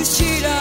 うし後ろ